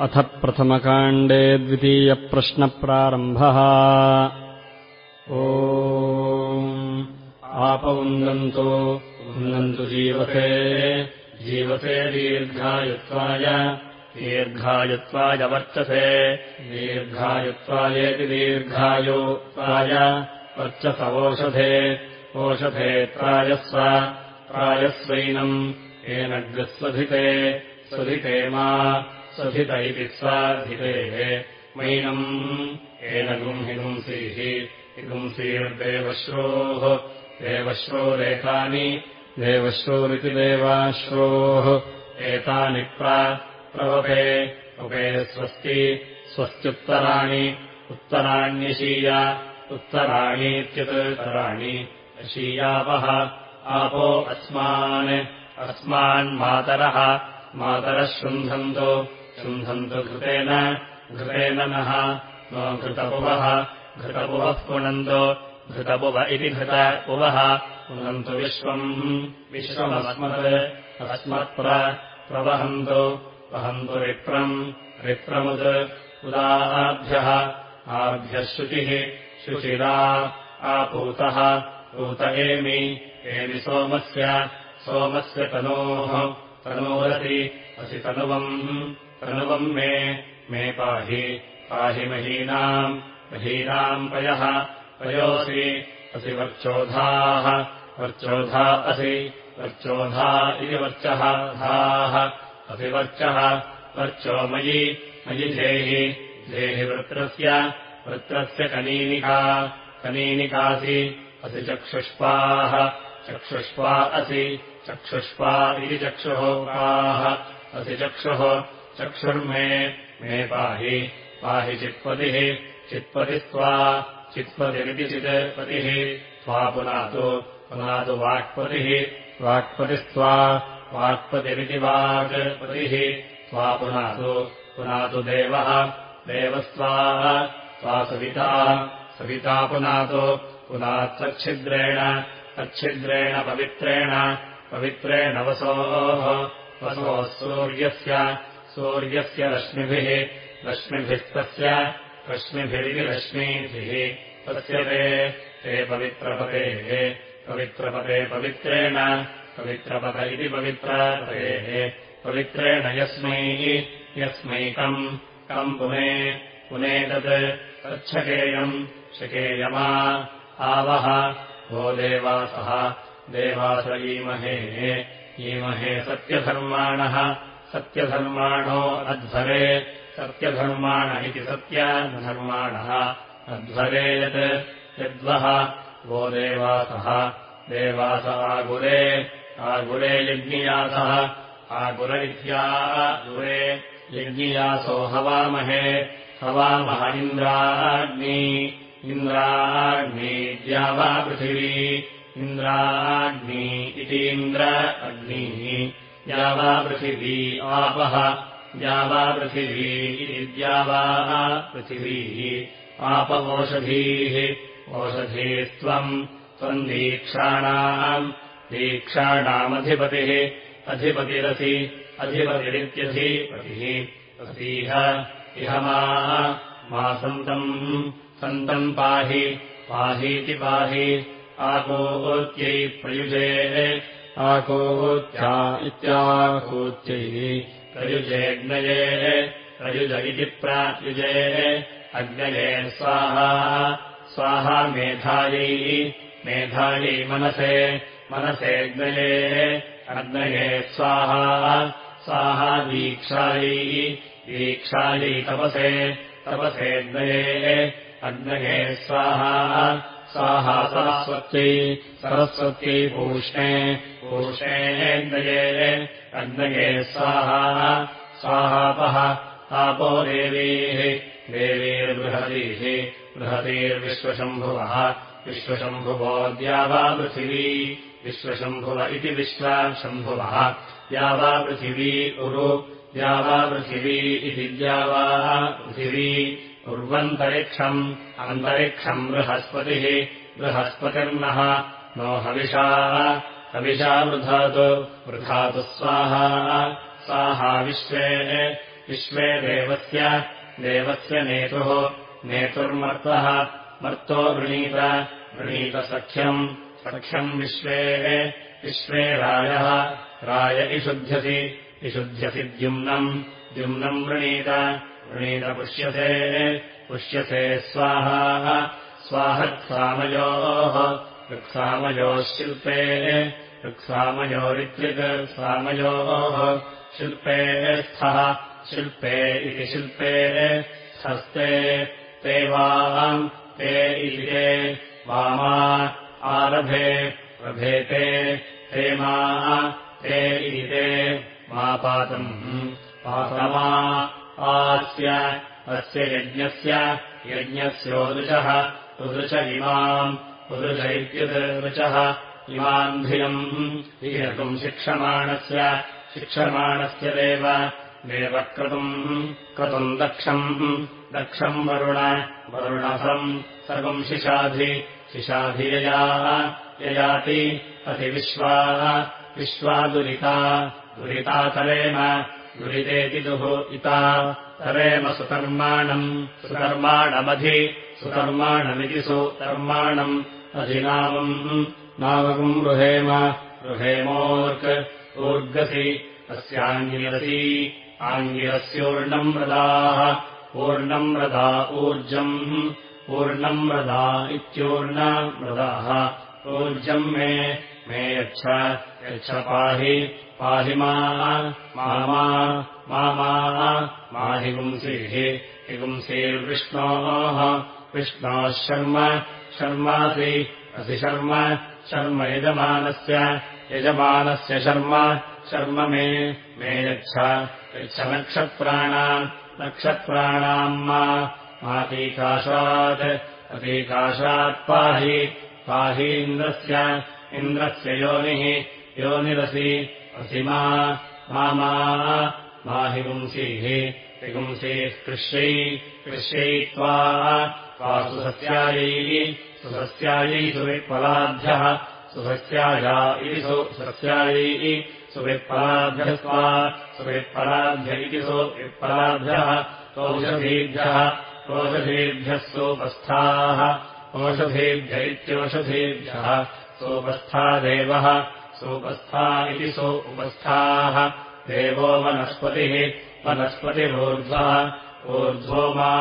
अथ प्रथमकाण्डे द्वितीयप्रश्नप्रारम्भः। ओ आपौन्दन्तु उन्दन्तु जीवसे जीवसे दीर्घायुत्वाय दीर्घायुत्वाय वर्चसे दीर्घायुत्वायेति दीर्घायुत्वाय वर्चसवोषधे ओषधे प्रायस्व प्रायस्वैनम् येनग्रस्वधिते स्वधिते मा स्वधित इति स्वाधितेः मैनम् एनगुम् हिगुंसीः हिगुंसीर्देवश्रोः देवश्रोरेतानि देवश्रोरिति देवाश्रोः। एतानि प्रवपे उपे स्वस्ति स्वस्त्युत्तराणि उत्तराण्यशीया उत्तराणीत्युत्तराणि अशीयावः। आपो अस्मान् अस्मान्मातरः मातरः शृण्वन्तु शृण्वन्तु घृतेन घृतेन नः नो घृतपुवः घृतपुवः पुनन्तो घृतपुव इति घृतपुवः पुनन्तु विश्वम् विश्वमस्मत् अस्मत्प्र प्रवहन्तु वहन्तु रिप्रम् रिप्रमुत् उदाभ्यः आभ्यः शुचिः शुचिरा आपूतः पूत एमि एमि सोमस्य सोमस्य तनोः तनोरसि असि तनुवम् तनुवम् मे मे पाहि पाहि महीनाम् महीनाम् पयः पयोऽसि असि वर्चोधाः असि वर्चोधा इति वर्चः धाः असि वर्चः वर्चो मयि मयि धेहि वृत्रस्य वृत्रस्य कनीनिका कनीनिकासि असि चक्षुष्पाः असि चक्षुष्पा इति चक्षुः काः असि चक्षुः चक्षुर्मे मे पाहि पाहि चित्पतिः चित्पतिस्त्वा चित्पतिरिति चित्पतिः त्वा पुनातु पुनातु वाक्पतिः वाक्पतिस्त्वा वाक्पतिरिति वाक्पतिः त्वा पुनातु पुनातु देवः देवस्त्वा त्वा सविता सविता पुनातु पुनात्तच्छिद्रेण तच्छिद्रेण पवित्रेण पवित्रेण वसोः वसोः सूर्यस्य सूर्यस्य रश्मिभिः रश्मिभिस्तस्य रश्मिभिरिति रश्मीभिः तस्य ते पवित्रपतेः पवित्रपते पवित्रेण पवित्रपत इति पवित्रपतेः पवित्रेण यस्मै यस्मैकम् कम् पुने पुनेतत् तच्छकेयम् शकेयमा आवः भो देवासः देवास ईमहे ईमहे सत्यधर्माणः सत्यधर्माणो अध्वरे सत्यधर्माण इति सत्यधर्माणः अध्वरे यत् यद्वः वो देवासः। देवास आगुरे। आगुरे यज्ञियासः। आगुर। इत्यागुरे यज्ञियासो हवामहे। हवामः इन्द्राग्नि। इन्द्राग्निद्या वा पृथिवी। इन्द्राग्नि इतीन्द्र अग्निः या वा पृथिवी आपः या वा पृथिवी इति द्यावा पृथिवीः आपवोषधीः ओषधीस्त्वम् त्वम् दीक्षाणाम् दीक्षाणामधिपतिः अधिपतिरसि अधिपतिरित्यधिपतिः अतीह इह मा सन्तम् सन्तम् पाहि पाहीति पाहि आकोत्यै प्रयुजे आकोत्या इत्याकूत्यै प्रयुजेऽग्नये प्रयुज इति प्रायुजे अग्नये स्वाहा स्वाहा मेधायै मेधायै मनसे मनसेऽग्नये। अग्नये स्वाहा स्वाहा दीक्षायै दीक्षायै तपसे तपसेऽग्नये। अग्नये स्वाहा स्वाहा सरस्वत्यै सरस्वत्यै पूष्णे पूष्णेऽग्नये अग्नये स्वाहा। स्वाहापः तापो देवीः। देवीर्बृहतीः। बृहतीर्विश्वशम्भुवः। विश्वशम्भुवो द्यावा पृथिवी। विश्वशम्भुव इति विश्वशम्भुवः। पृथिवी उरु। द्यावा पृथिवी इति द्यावा पृथिवी। उर्वन्तरिक्षम् अन्तरिक्षम् बृहस्पतिः। बृहस्पतिर्नः नो हविषा हविषा वृधातु वृधातु स्वाहा। स्वाहा विश्वे। विश्वे देवस्य। देवस्य नेतुः। नेतुर्मर्तः। मर्तो वृणीत। वृणीतसख्यम् सख्यम्। विश्वे। विश्वे रायः। राय इषुध्यसि इषुध्यसि द्युम्नम्। द्युम्नम् वृणीत। वृणीतपुष्यसे पुष्यसे स्वाहा। स्वाहत्सामयोः ऋक्सामयोः शिल्पे ऋक्सामयोरित्युक्सामयोः शिल्पे स्थः शिल्पे इति शिल्पे स्थस्ते ते वाम् ते ते वामा आरभे रभेते ते मा ते इति ते मा पातम् पातमा आस्य अस्य यज्ञस्य यज्ञस्योदृशः उदृश इमाम् इत्युदृचः इमाम् धियम् धियतुम् शिक्षमाणस्य शिक्षमाणस्य देव। देवक्रतुम् क्रतुम् दक्षम्। दक्षम् वरुण वरुणफलम् सर्वम् शिशाधि। शिशाधियया ययाति अतिविश्वा विश्वा दुरिता। दुरिता तरेम दुरितेति दुः इता तरेम सुकर्माणम् सुकर्माणमधि सुकर्माणमिति सुकर्माणम् अधिनामम् नामकम् रुहेम रुहेमोर्क् ऊर्गसि अस्याङ्गिरसी आङ्गिरस्योर्णम् रदाः ऊर्णम् रदा ऊर्जम् ऊर्णम् रदा इत्यूर्णमृदाः ऊर्जम् मे मे यच्छ यच्छ पाहि पाहि मा माहि पुंसीः हिपुंसीर्विष्णोः विष्णोः शर्म शर्मासि असि शर्म शर्म यजमानस्य यजमानस्य शर्म शर्म मे मे यच्छ यच्छ नक्षत्राणाम् मातीकाशात् अतीकाशात् पाहि पाहि इन्द्रस्य इन्द्रस्य योनिः योनिरसि असि माहि पुंसीः विपुंसीः कृष्यै कृष्यै त्वा सुसस्यायैः सुसस्यायै सुविप्पलाभ्यः सुसस्याया इति सुसस्यायैः सुविप्पलाभ्यस्त्वा सुविप्पलाभ्य इति सुविप्पलाभ्यः ओषधीभ्यः ओषधीभ्यः सोपस्थाः ओषधेभ्य इत्योषधेभ्यः सोपस्था देवः सोपस्था इति सो उपस्थाः देवो वनस्पतिः वनस्पतिरोर्ध्वः ऊर्ध्वो मा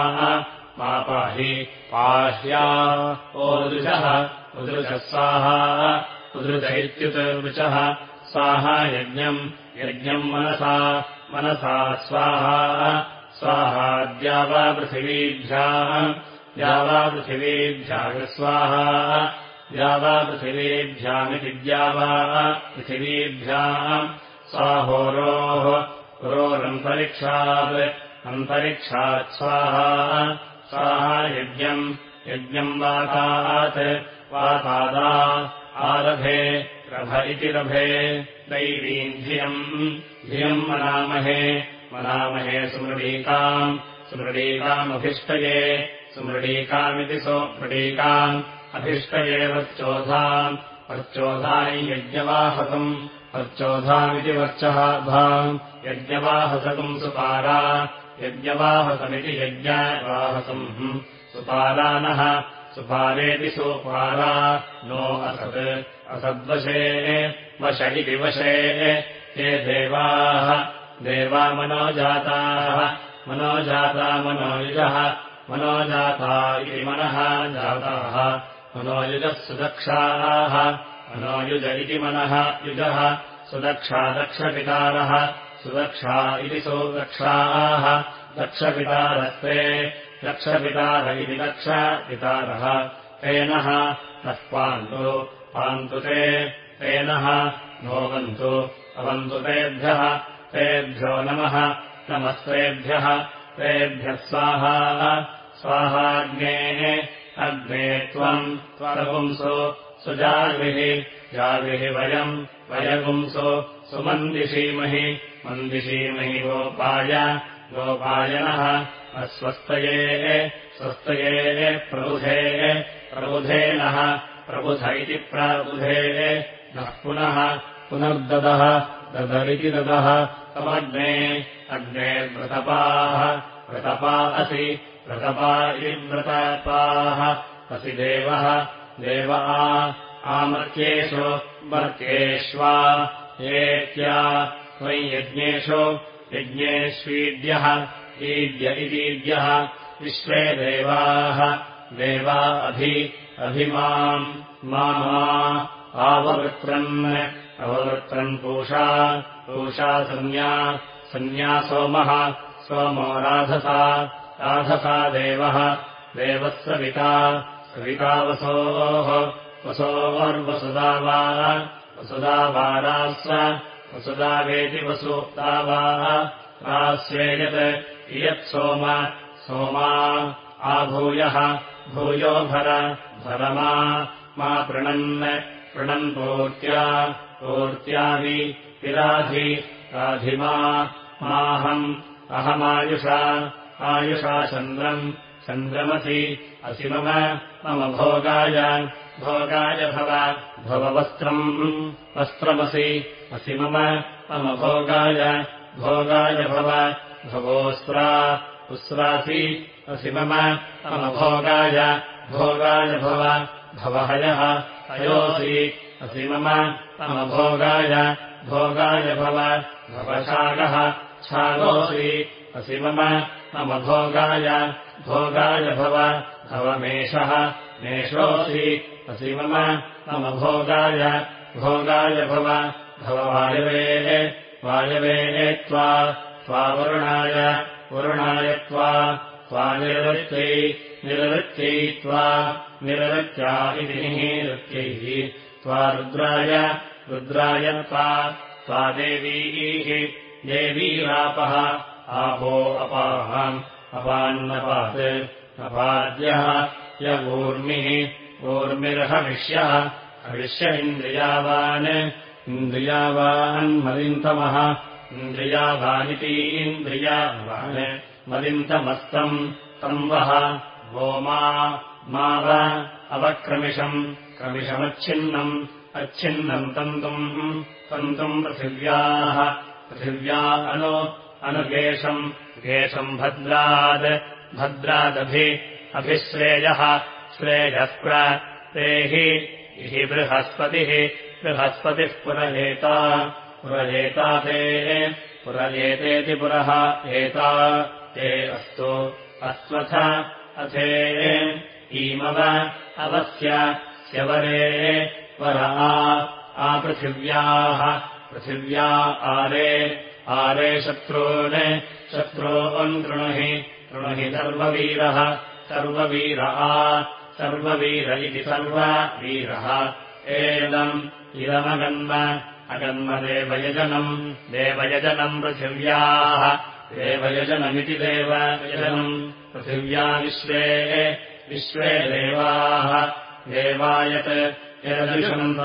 पाहि पाह्या। ओदृशः उदृशः साहा उदृश इत्युदृचः साहा यज्ञम् यज्ञम् मनसा मनसा स्वाहा। स्वाहा द्यावापृथिवीभ्याः द्यावापृथिवीभ्याः स्वाहा। द्यावा पृथिवीभ्याम्। स्वाहोरोः रोरन्तरिक्षात् अन्तरिक्षात् स्वाहा स्वाहा यज्ञम् यज्ञम् वातात् वातादा आरभे रभ इति रभे दैवीम् धियम् धियम् मनामहे मनामहे सुमृडीकाम् सुमृडीकामभिष्टये सुमृडीकामिति सुमृडीकाम् अभिष्टये वर्चोधाम् वर्चोधानि यज्ञवाहकम् वर्चोधामिति वर्चः भाम् यज्ञवाहसकम् सुपारा यज्ञवाहसमिति यज्ञवाहसम्। सुपारानः सुपारेति सुपारा नो असत्। असद्वशे वश इति वशे। हे देवाः। देवा मनोजाताः। मनोजाता मनोयुजः। मनोजाता इति मनः जाताः। मनोयुजः सुदक्षाः। मनोयुज इति मनः युजः। सुदक्षा दक्षपितारः सुदक्षा इति सुदक्षाः दक्षपितारस्ते दक्षपितार इति दक्षपितारः तेनः नः पान्तु पान्तु ते तेनः नोवन्तु अवन्तु तेभ्यः नमः नमस्तेभ्यः तेभ्यः स्वाहा। स्वाहाग्नेः अग्ने त्वम् त्वरपुंसो सुजाग्भिः जाग्भिः वयम् वयपुंसो सुमन्दिषीमहि मन्दिषीमहि गोपाय गोपायनः अस्वस्थये स्वस्तये प्रबुधे नः प्रबुध इति प्राबुधे नः पुनः पुनर्ददः ददरिति ददः तमग्ने अग्ने व्रतपाः व्रतपा असि व्रतपा इति व्रतपाः असि देवः देव आमर्त्येषु मर्त्येष्वा एत्या त्वयि यज्ञेषु यज्ञेष्वीड्यः ईद्य इतीद्यः विश्वे देवाः देवा अभि अभिमाम् मा आववृत्रन् अववृत्रन् पूषा पूषा संज्ञा संज्ञा सोमः सोमो राधसा राधसा देवः देवः सविता वसोः वसोर्वसुदा वा वसुदा वारास्व वसुदावेति वसुता वा रास्वेयत् इयत् सोम सोमा आभूयः भूयो भर भरमा मा पृणन् पृणन् पूर्त्या पूर्त्यादि विराधि राधिमा माहम् अहमायुषा आयुषा चन्द्रम् चन्द्रमसि। असि मम मम भोगाय। भोगाय भव। भववस्त्रम् वस्त्रमसि। असि मम मम भोगाय। भोगाय भव। भवोऽस्रा उस्रासि असि मम मम भोगाय। भोगाय भव। भवहयः। अयोऽसि असि मम मम भोगाय। भोगाय भव। भवशागः। छागोऽसि। असि मम मम भोगाय भव भवमेषः मेषोऽसि। असि मम मम भोगाय भोगाय भव भववायवेः वायवेः त्वा त्वावरुणाय वरुणाय त्वा त्वानिरवृत्यै निरवृत्यै त्वा निरवृत्या इति निरृत्यैः त्वा रुद्राय रुद्राय त्वा त्वादेवीः देवीरापः आपो अपाहम् अपान्नपात् अपाद्यः य ऊर्मिः ऊर्मिर्हविष्यः हविष्य इन्द्रियावान् इन्द्रियावान्मदिन्तमः इन्द्रियावानिति इन्द्रियावान् मदिन्तमस्तम् तम् वः वो मा व अवक्रमिषम् क्रमिषमच्छिन्नम् अच्छिन्नम् तन्तुम् तन्तुम् पृथिव्याः पृथिव्या अनु अनुगेशम् गेशम् भद्राद्। भद्रादभि अभिश्रेयः श्रेयः तेहि हि बृहस्पतिः। बृहस्पतिः पुरहेता पुरहेता ते पुरजेतेति पुरः एता। ते अस्तु अस्त्वथ अथे ईमव अवस्य स्यवरे वरा आपृथिव्याः पृथिव्या आरे आरे शत्रून् शत्रून् तृणुहि तृणुहि सर्ववीरः सर्ववीरः सर्ववीर इति सर्ववीरः। एदम् इदमगन्म अगन्मदेवयजनम् देवयजनम् पृथिव्याः देवयजनमिति देवयजनम् पृथिव्या विश्वे विश्वे देवाः। देवायत् यदजुषन्त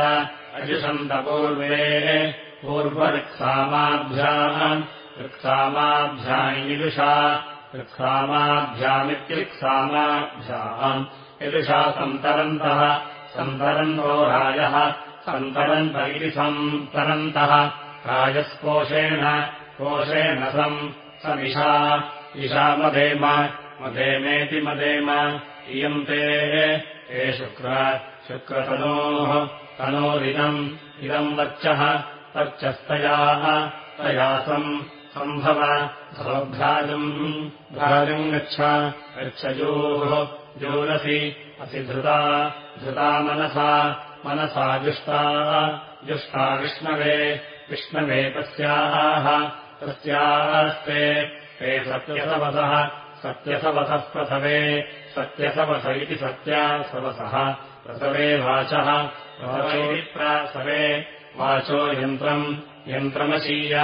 अजुषन्तपूर्वे पूर्वऋक्सामाभ्याम् ऋक्सामाभ्याम् यजुषा ऋक्सामाभ्यामित्यृक्सामाभ्याम् यजुषा सन्तरन्तः। सन्तरन्तो राजः सन्तरन्त इति सन्तरन्तः। राजस्कोशेन कोशेन सम् समिषा। इषा मदेम। मदेमेति मदेम। इयन्ते हे शुक्र। शुक्रतनोः। तनोरिदम्। इदम् वर्चः वर्चस्तयाः तयासम् सम्भव। भवभ्राजम् भ्राजम् गच्छ। गच्छजोः जोरसि असि धृता धृता मनसा। मनसा जुष्टा। जुष्टा विष्णवे। विष्णवे तस्याः। तस्यास्ते। ते सत्यसवसः। सत्यसवसः प्रथवे। सत्यसवस इति सत्यासवसः प्रसवे वाचः। प्रसवे वाचो यन्त्रम् यन्त्रमशीय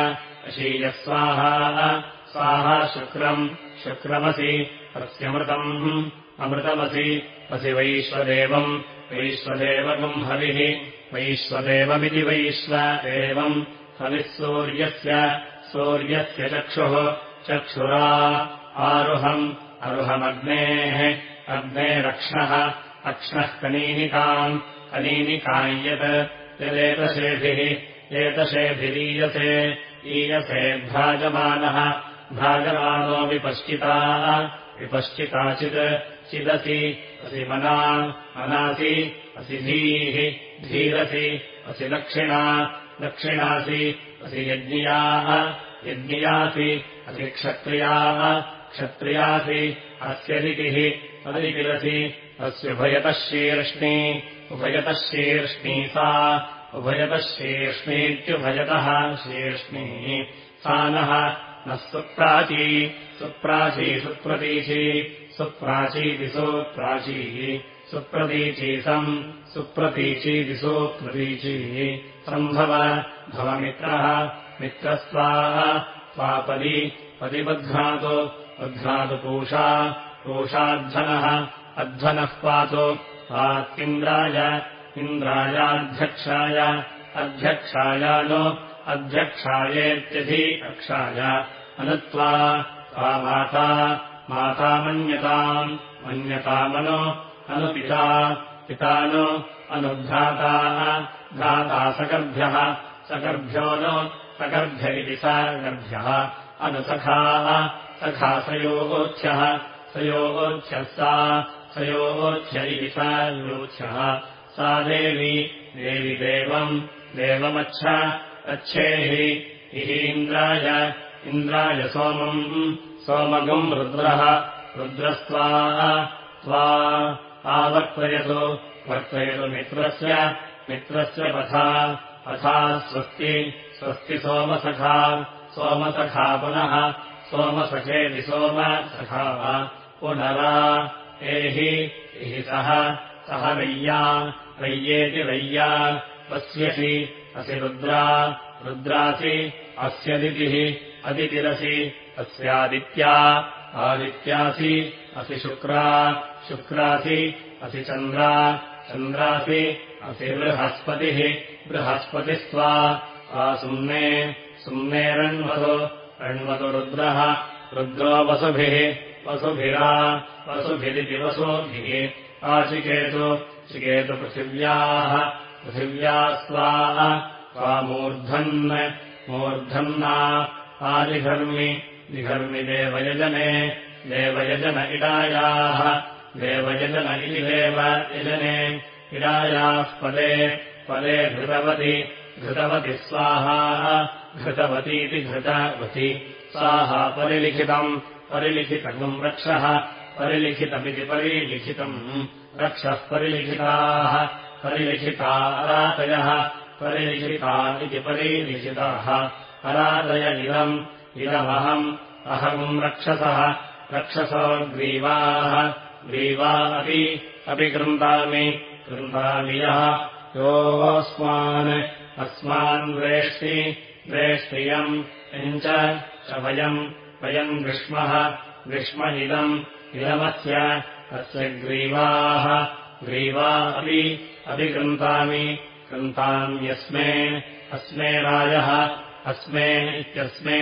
अशीयः स्वाहा स्वाहा शुक्रम् शुक्रमसि तस्यमृतम् अमृतमसि असि वैश्वदेवम् वैश्वदेवकम् हविः वैश्वदेवमिति वैश्वदेवम् हविः सूर्यस्य सूर्यस्य चक्षुः चक्षुरा आरुहम् अरुहमग्नेः अग्नेरक्ष्णः अक्ष्णः कनीनिकाम् कनीनिकाम् यत् यदेतशेभिः एतशेभिरीयसे ईयसे भ्राजमानः भ्राजमानो विपश्चिता विपश्चिताचित् चिदसि असि मना मनासि असि धीः धीरसि असि दक्षिणा दक्षिणासि असि यज्ञियाः यज्ञियासि असि क्षत्रियाः क्षत्रियासि अस्य दितिः अदितिरसि अस्युभयतः शीर्ष्णि उभयतः शीर्ष्णि सा उभयतः शीर्ष्णीत्युभयतः शीर्ष्णिः सा नः नः सुप्राची। सुप्राची सुप्रतीची। सुप्राचीः सुप्रतीची सम् सुप्रतीचीतिसु प्रतीचीः सम्भव भवमित्रः। मित्रस्त्वाः त्वापदि पदिबध्नातु बध्नातु पूषा। पूषाध्वनः। अध्वनः पातु पात्विन्द्राय इन्द्रायाध्यक्षाय अध्यक्षाय नो अध्यक्षायेत्यधि कक्षाय अनुत्वा त्वा माता मन्यताम् मन्यतामनु अनुपिता पिता नु अनुभ्राताः भ्राता सकर्भ्यः सकर्भ्यो इति सकर्भ्यः अनुसखाः सखासयोगोच्छ्यः सयोगोच्छ्यः सा सा योच्छ्यः सा देवी देवि देवम् देवमच्छ अच्छेहि इहीन्द्राय इन्द्राय सोमम् सोमगम् रुद्रः। रुद्रस्त्वा त्वा आवर्तयतु वर्तयतु मित्रस्य मित्रस्य पथा पथा स्वस्ति स्वस्ति सोमसखा सोमसखा पुनः सोमसखेति सोमसखा पुनरा एहि हि सः सः वैया वैयेति वैया पश्यसि असि रुद्रा रुद्रासि अस्य दितिः अदितिरसि अस्यादित्या आदित्यासि असि शुक्रा शुक्रासि असि चन्द्रा चन्द्रासि असि बृहस्पतिः बृहस्पतिस्त्वा आसुम्ने सुम्ने रण्वतु रण्वतु रुद्रः रुद्रो वसुभिः वसुभिरा वसुभिरिति वसुभिः आचिकेतु चिकेतु पृथिव्याः पृथिव्या स्वाः त्वामूर्धन् मूर्धन्ना आदिघर्मि निघर्मि देवयजने देवयजन इडायाः देवयजन इति देवयजने इडायाः पदे पदे घृतवति घृतवति स्वाहा घृतवतीति घृतवति स्वाहा परिलिखितम् परिलिखितम् रक्षः परिलिखितमिति परिलिखितम्। रक्षः परिलिखिताः परिलिखिता अरातयः परिलिखिता इति परिलिखिताः। अरातय इदम् इदमहम् अहम् रक्षसः रक्षसो ग्रीवाः। ग्रीवा अपि अपि कृन्तामि कृन्तामि यः। योऽस्मान् अस्मान् वेष्टि वेष्टियम् किञ्च वयम् वयम् ग्रीष्मः ग्रीष्म इदम् इदमस्य अस्य ग्रीवाः ग्रीवा अपि अभिकृन्तामि कृन्ताम्यस्मे अस्मे रायः अस्मे इत्यस्मे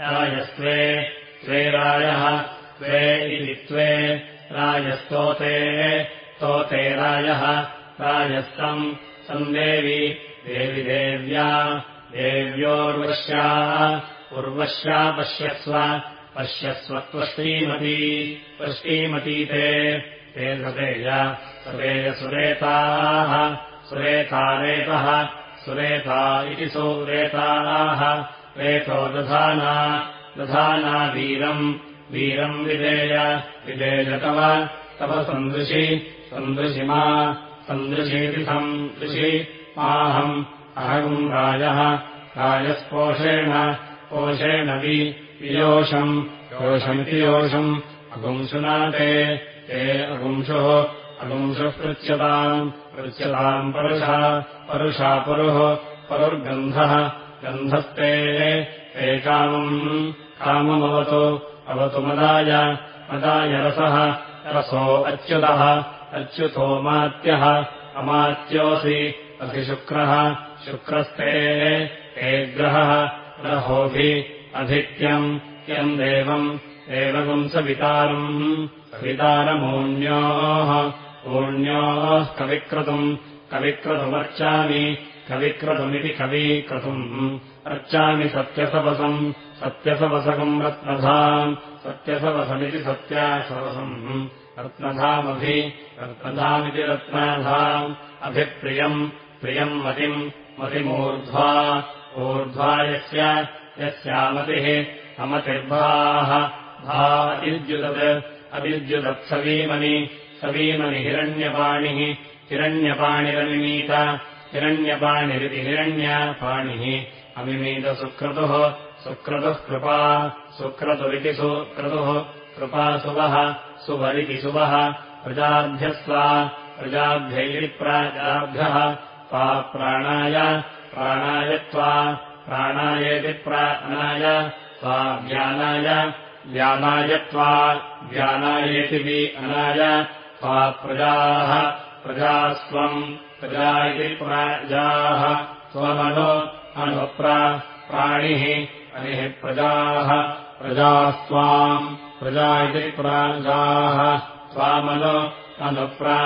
रायस्त्वे त्वे रायः त्वे इति त्वे रायस्तोते स्तोते रायः रायस्तम् सन्देवि देवि देव्या देव्योर्वश्या उर्वश्या पश्यस्व पश्यस्व त्वष्टीमती त्वष्टीमती ते। ते सदेय सदेयसुरेताः सुरेतारेतः सुरेता इति सुरेताः। रेतो दधाना दधाना वीरम् वीरम् विदेय विदेय तव तव सन्दृशि सन्दृशि मा सन्दृशीति सन्दृशि माहम् अहम् राजः राजस्पोषेण पोषेण वि वियोषम् योषमिति योषम् अगुंशुना ते ते अगुंशुः अगुंशुः पृच्छताम् पृच्छताम् परुषा परुषा पुरुः परुर्गन्धः गन्धस्ते ते कामम् काममवतु अवतु मदाय मदाय रसः रसो अच्युतः अच्युतो मात्यः अमात्योऽसि असि शुक्रः शुक्रस्ते हे ग्रहः अधित्यम् यम् देवम् देवगुम् सवितारम् सवितारमून्योः ऊन्योः कविक्रतुम् कविक्रतुमर्चामि कविक्रतुमिति कवीक्रतुम् अर्चामि सत्यसवसम् सत्यसवसकम् रत्नधाम् सत्यसवसमिति सत्यासवसम् रत्नधामभि रत्नधामिति रत्नाधाम् अभिप्रियम् प्रियम् मतिम् मतिमूर्ध्वा ऊर्ध्वा यस्य यस्यामतिः अमतिर्भाः भा इद्युदत् अविद्युदत्सवीमनि सवीमनि हिरण्यपाणिः हिरण्यपाणिरमिमीत हिरण्यपाणिरिति हिरण्यपाणिः। अमिमीतसुक्रतुः सुक्रतुः कृपा सुक्रतुरिति सुक्रतुः कृपासुवः सुवरिति सुवः प्रजाभ्यस्वा प्रजाभ्यैरि प्राजाभ्यः त्वा प्राणाय प्राणाय त्वा प्राणायेति प्राणाय त्वा ज्ञानाय ज्ञानाय त्वा ज्ञानायेति वि अनाय त्वा प्रजाः प्रजास्त्वम् प्रजा इति प्राजाः त्वमनु अनुप्रा प्राणिः अनिः प्रजाः प्रजास्त्वाम् प्रजा इति प्राजाः त्वामनु अनुप्रा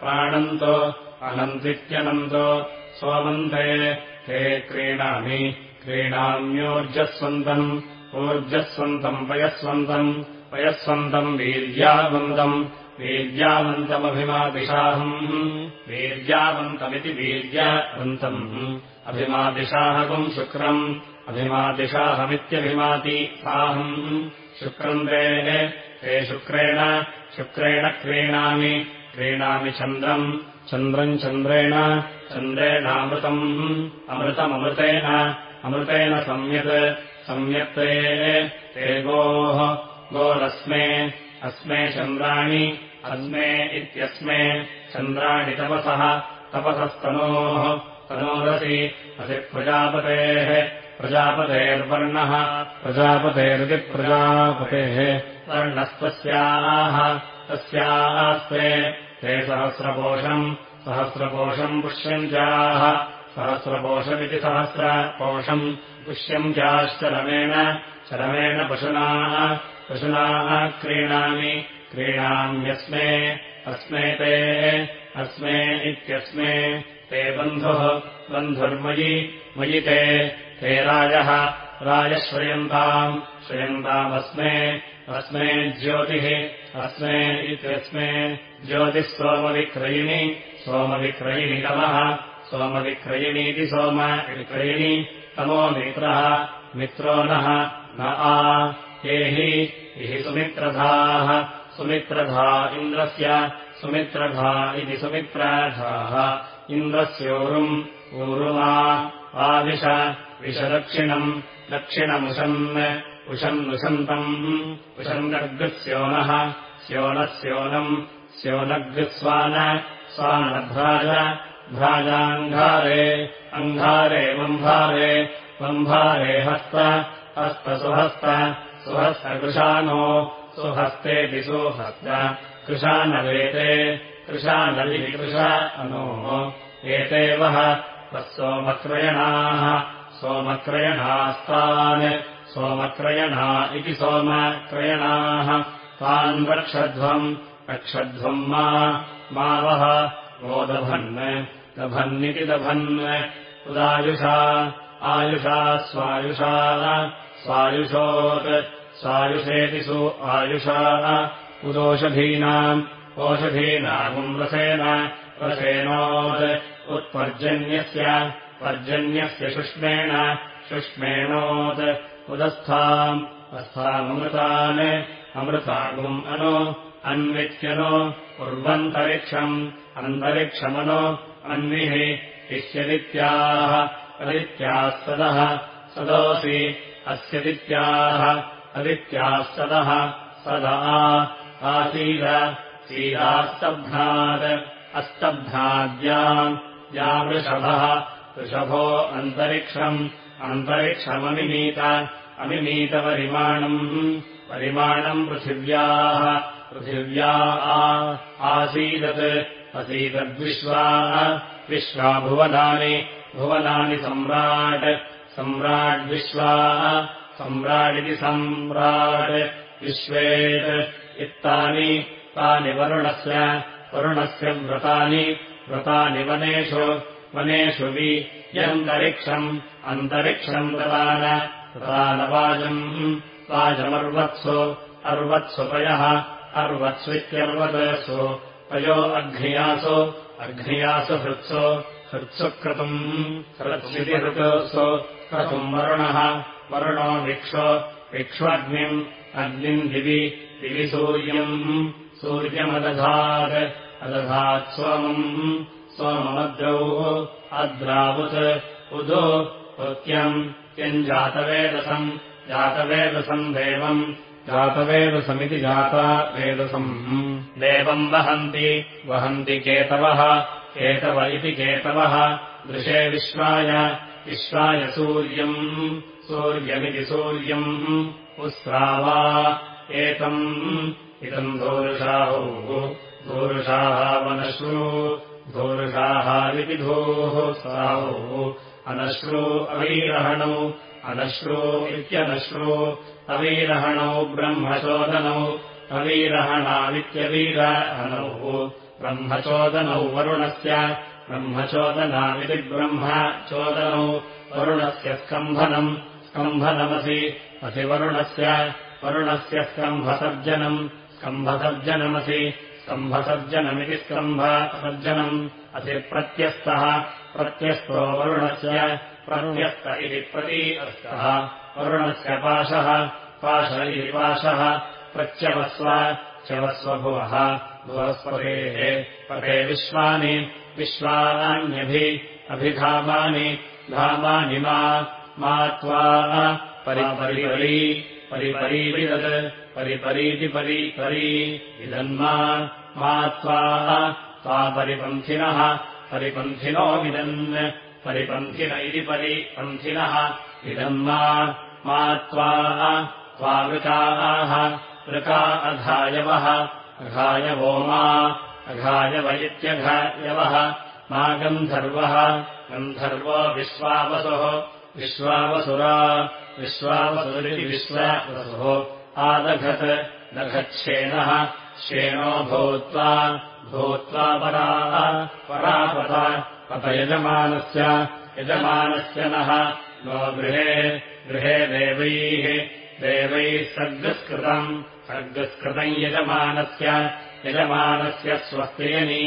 प्राणन्तो अनन्तित्यनन्तो सोमन्ते ते क्रीणामि क्रीणाम्योर्जस्वन्तम् ऊर्जस्वन्तम् पयस्वन्तम् पयस्वन्तम् वीर्यावन्तम् वीर्यावन्तमभिमादिशाहम् वीर्यावन्तमिति वीर्यावन्तम्। अभिमादिशाहकम् शुक्रम् अभिमादिशाहमित्यभिमाति साहम्। ते ते शुक्रेण शुक्रेण क्रीणामि क्रीणामि चन्द्रम्। चन्द्रम् चन्द्रेण चन्द्रेणामृतम्। अमृतममृतेन अमृतेन सम्यक्। सम्यक्ते ते गोः। गोरस्मे अस्मे चन्द्राणि अस्मे इत्यस्मे चन्द्राणि तपसः। तपसस्तनोः तनोरसि असि प्रजापतेः। प्रजापतेर्वर्णः प्रजापतेरिति प्रजापतेः। वर्णस्तस्याः तस्यास्ते ते सहस्रकोशम् सहस्रकोशम् पुष्यम् चाः। सहस्रकोशमिति सहस्रकोशम् पुष्यम् चाश्चरमेण चरमेण पशुनाः पशुनाः क्रीणामि क्रीणाम्यस्मे अस्मे ते अस्मे इत्यस्मे ते बन्धुः बन्धुर्मयि मयि ते ते राजः राजश्रयन्ताम् श्रयन्तामस्मे अस्मे ज्योतिः अस्मे इत्यस्मे ज्योतिः सोमविक्रयिणि सोमविक्रयिणि तमः सोमविक्रयिणीति सोमविक्रयिणि तमो मित्रः मित्रो नः न आ ये हि हि सुमित्रधाः। सुमित्रधा इन्द्रस्य सुमित्रधा इति सुमित्राधाः। इन्द्रस्योरुम् ऊरुमा आविश विशदक्षिणम् दक्षिणमुशन् उशन्नुशन्तम् उशन्दर्गस्योनः स्योनः। स्योनम्। स्योनग्स्वान स्वानभ्राज भ्राजाङ्घारे। अङ्घारे वम्भारे। वम्भारे हस्त। हस्तसुहस्त सुहस्तकृशानो सुहस्तेति सुहस्त कृशानवेते कृशानलिति कृशा अनोः। एते वः। वः सोमक्रयणाः। सोमक्रयणास्तान् सोमक्रयणा इति सोमक्रयणाः तान् रक्षध्वम् रक्षध्वम् मा वः वो दभन् दभन्निति दभन् उदायुषा आयुषा स्वायुषा स्वायुषोत् स्वायुषेति सु आयुषा उदोषधीनाम् ओषधीनाम् रसेन रसेनोत् उत्पर्जन्यस्य पर्जन्यस्य शुष्मेण शुष्मेणोत् उदस्थाम् अस्थामृतान् अमृतागुम् अनु अन्वित्यनु उर्वन्तरिक्षम् अन्तरिक्षमनु अन्विः इष्यदित्याः अदित्याः सदः सदोऽसि अस्यदित्याः अदित्यास्तदः सदा आसीद सीदास्तभ्नात् अस्तभ्नाद्याम् या वृषभः वृषभो अन्तरिक्षम् अन्तरिक्षममिमीत अमिमीतपरिमाणम् परिमाणम् पृथिव्याः पृथिव्या आसीदत् असीदद्विश्वाः विश्वा भुवनानि भुवनानि सम्राट् सम्राड्विश्वाः सम्राडिति सम्राट् विश्वेत् इत्तानि तानि वरुणस्य वरुणस्य व्रतानि व्रतानि वनेषु वनेषु वि यन्तरिक्षम् अन्तरिक्षम् ददान प्रदानवाजम् वाजमर्वत्सु अर्वत्सु पयः अर्वत्स्वित्यर्वतसु पयो अघ्नियासु अघ्नियासु हृत्सु हृत्सु क्रतुम् हृत्स्विति ऋतोसु क्रतुम् वरुणः वरुणो विक्षो विक्ष्वग्निम् अग्निम् दिवि दिवि सूर्यम् सूर्यमदधात् अदधात् सोमम् सोममद्रौ अद्रावुत् उदो उत्यम् यञ्जातवेदसम् जातवेदसम् देवम् जातवेदसमिति जातावेदसम् देवम् वहन्ति वहन्ति केतवः केतव इति केतवः दृशे विश्वाय विश्वाय सूर्यम् सूर्यमिति सूर्यम् उस्रावा एतम्। इदम् धूरुषाहुः धूरुषाः वनश्रु धूरुषाः विविधोः साहुः अनश्रु अवीरहणौ अनश्रु इत्यनश्रु अवीरहणौ ब्रह्मचोदनौ अवीरहणावित्यवीरहणौ ब्रह्मचोदनौ वरुणस्य ब्रह्मचोदनामिति ब्रह्मचोदनौ वरुणस्य स्कम्भनम् स्कम्भनमसि असि वरुणस्य स्कम्भसर्जनम् स्कम्भसर्जनमसि स्कम्भसर्जनमिति स्कम्भसर्जनम् असि प्रत्यस्तः प्रत्यस्तो वरुणस्य प्रत्यस्त इति प्रतीतस्तः। वरुणस्य पाशः पाश इति पाशः प्रत्यवस्व च्यवस्वभुवः भुवस्पतेः पते विश्वानि विश्वान्यभि अभिधामानि धामानि मा त्वा परिपरिपरी परिपरीविदत् परिपरीति परिपरी इदन्मा मा त्वा त्वापरिपन्थिनः परिपन्थिनो विदन् परिपन्थिन इति परिपन्थिनः इदन्मा मा त्वा त्वावृकाः वृका अघायवः अघायवो मा अघायव इत्यघायवः मा गन्धर्वः गन्धर्वो विश्वावसुः विश्वावसुरा विश्वावसुरिति विश्वावसुः आदघत् दघच्छेनः श्येनो भूत्वा भूत्वा पराः परापत पतयजमानस्य यजमानस्य नः। नो गृहे गृहे देवैः देवैः सर्गस्कृतम् सर्गस्कृतम् यजमानस्य यजमानस्य स्वस्त्ययनी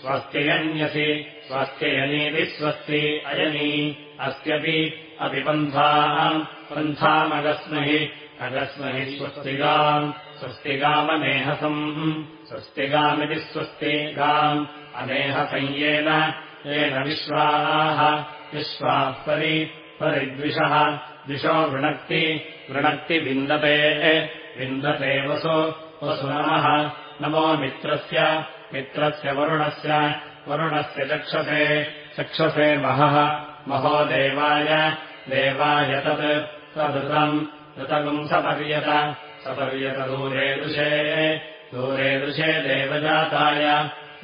स्वस्त्ययन्यसि स्वस्त्ययनीति स्वस्ति अयनी। अस्यपि अपि पन्थाम् पन्थामगस्महि अगस्महि स्वस्तिगाम् स्वस्तिगामनेहसम् स्वस्तिगामिति स्वस्तिगाम् अनेहसंयेन येन विश्वाः। विश्वाः परि परिद्विषः द्विषो वृणक्ति वृणक्ति विन्दते। विन्दते वसु वसु नमः। नमो मित्रस्य मित्रस्य वरुणस्य वरुणस्य चक्षसे चक्षसे महः। महो देवाय देवाय तत् तदृतम् ऋतगुम् सपर्यत सपर्यतदूरे दृशे दूरे दृशे देवजाताय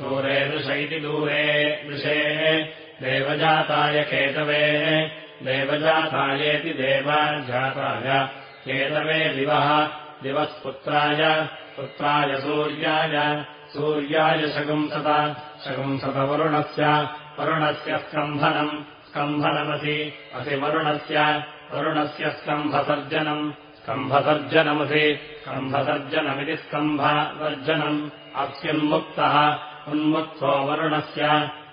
दूरे दृश इति दूरे दृशे देवजाताय केतवे देवजातायेति देवजाताय केतवे दिवः दिवःपुत्राय पुत्राय सूर्याय सूर्याय शकुंसत शकुंसतवरुणस्य वरुणस्य स्कम्भनम् स्कम्भनमसि असि वरुणस्य वरुणस्य स्कम्भसर्जनम् स्कम्भसर्जनमसि स्कम्भसर्जनमिति स्कम्भवर्जनम् अस्युन्मुक्तः उन्मुक्तो वरुणस्य